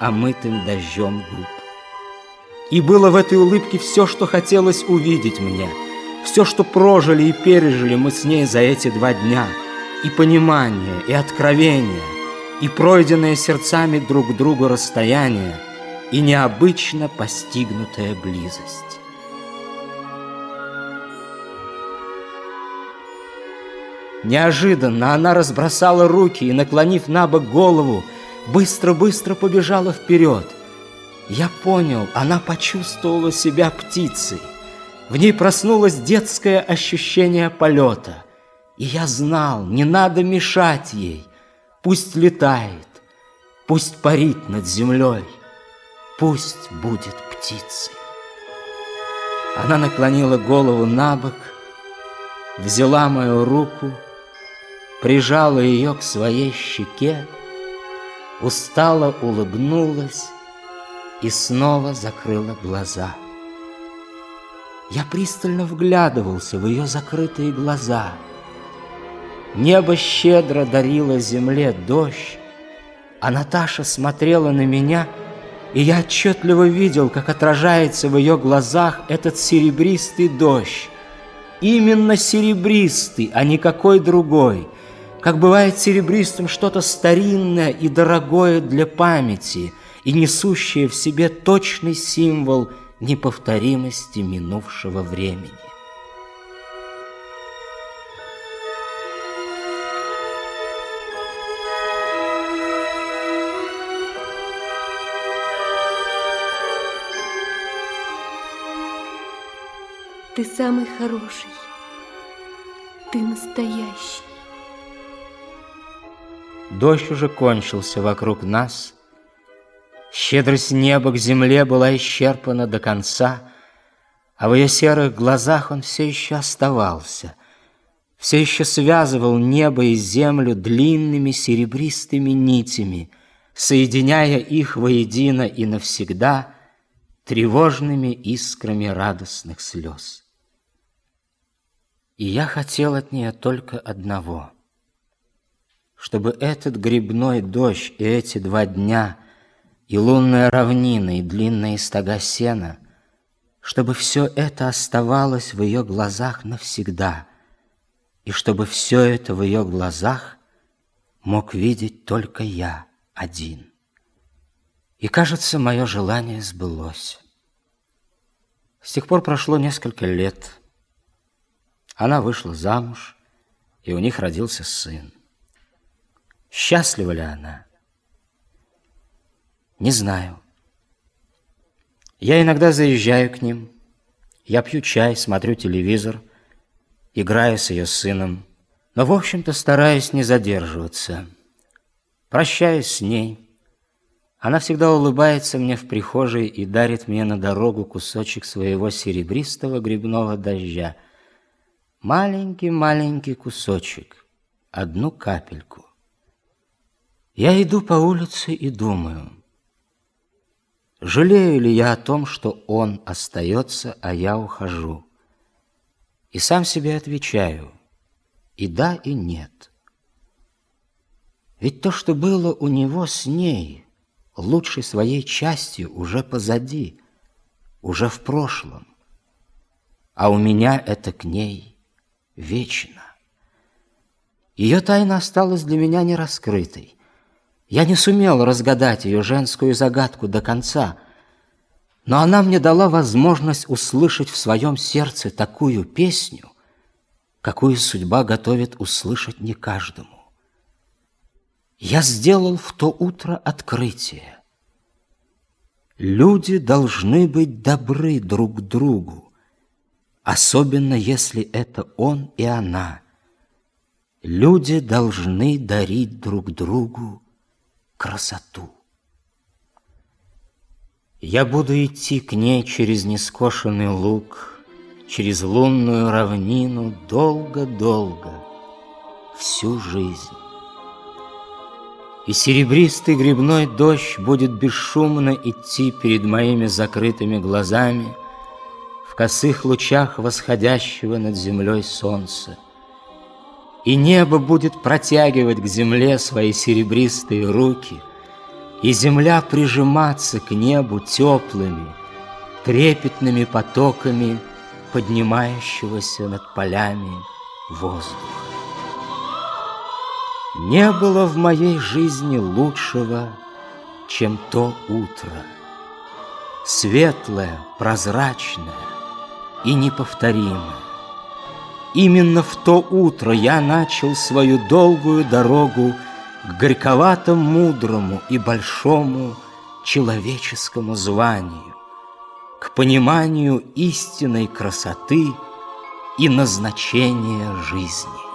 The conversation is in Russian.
А омытым дождем губ. И было в этой улыбке все, что хотелось увидеть мне, все, что прожили и пережили мы с ней за эти два дня, и понимание, и откровение, и пройденное сердцами друг к другу расстояние, и необычно постигнутая близость. Неожиданно она разбросала руки и, наклонив на бок голову, быстро-быстро побежала вперед. Я понял, она почувствовала себя птицей. В ней проснулось детское ощущение полета. И я знал, не надо мешать ей. Пусть летает, пусть парит над землей, пусть будет птицей. Она наклонила голову на бок, взяла мою руку, прижала ее к своей щеке, Устала, улыбнулась и снова закрыла глаза. Я пристально вглядывался в ее закрытые глаза. Небо щедро дарило земле дождь, а Наташа смотрела на меня, и я отчетливо видел, как отражается в ее глазах этот серебристый дождь. Именно серебристый, а никакой другой – как бывает серебристым что-то старинное и дорогое для памяти и несущее в себе точный символ неповторимости минувшего времени. Ты самый хороший. Ты настоящий. Дождь уже кончился вокруг нас. Щедрость неба к земле была исчерпана до конца, а в ее серых глазах он все еще оставался, все еще связывал небо и землю длинными серебристыми нитями, соединяя их воедино и навсегда тревожными искрами радостных слез. И я хотел от нее только одного — чтобы этот грибной дождь и эти два дня, и лунная равнина, и длинные стога сена, чтобы все это оставалось в ее глазах навсегда, и чтобы все это в ее глазах мог видеть только я один. И, кажется, мое желание сбылось. С тех пор прошло несколько лет. Она вышла замуж, и у них родился сын. Счастлива ли она? Не знаю. Я иногда заезжаю к ним. Я пью чай, смотрю телевизор, играю с ее сыном. Но, в общем-то, стараюсь не задерживаться. Прощаюсь с ней. Она всегда улыбается мне в прихожей и дарит мне на дорогу кусочек своего серебристого грибного дождя. Маленький-маленький кусочек, одну капельку. Я иду по улице и думаю. Жалею ли я о том, что он остается, а я ухожу? И сам себе отвечаю. И да, и нет. Ведь то, что было у него с ней, лучшей своей частью уже позади, уже в прошлом. А у меня это к ней вечно. Ее тайна осталась для меня нераскрытой. Я не сумел разгадать ее женскую загадку до конца, но она мне дала возможность услышать в своем сердце такую песню, какую судьба готовит услышать не каждому. Я сделал в то утро открытие. Люди должны быть добры друг другу, особенно если это он и она. Люди должны дарить друг другу красоту. Я буду идти к ней через нескошенный луг, через лунную равнину долго-долго, всю жизнь. И серебристый грибной дождь будет бесшумно идти перед моими закрытыми глазами в косых лучах восходящего над землей солнца и небо будет протягивать к земле свои серебристые руки, и земля прижиматься к небу теплыми, трепетными потоками поднимающегося над полями воздуха. Не было в моей жизни лучшего, чем то утро. Светлое, прозрачное и неповторимое. Именно в то утро я начал свою долгую дорогу к горьковатому, мудрому и большому человеческому званию, к пониманию истинной красоты и назначения жизни.